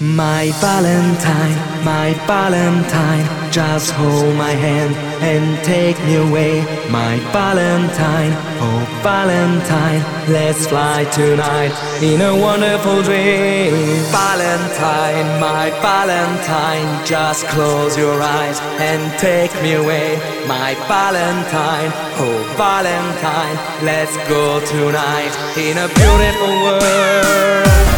My Valentine, my Valentine, just hold my hand and take me away. My Valentine, oh Valentine, let's fly tonight in a wonderful dream. Valentine, my Valentine, just close your eyes and take me away. My Valentine, oh Valentine, let's go tonight in a beautiful world.